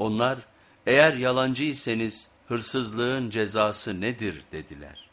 Onlar eğer yalancı iseniz hırsızlığın cezası nedir dediler.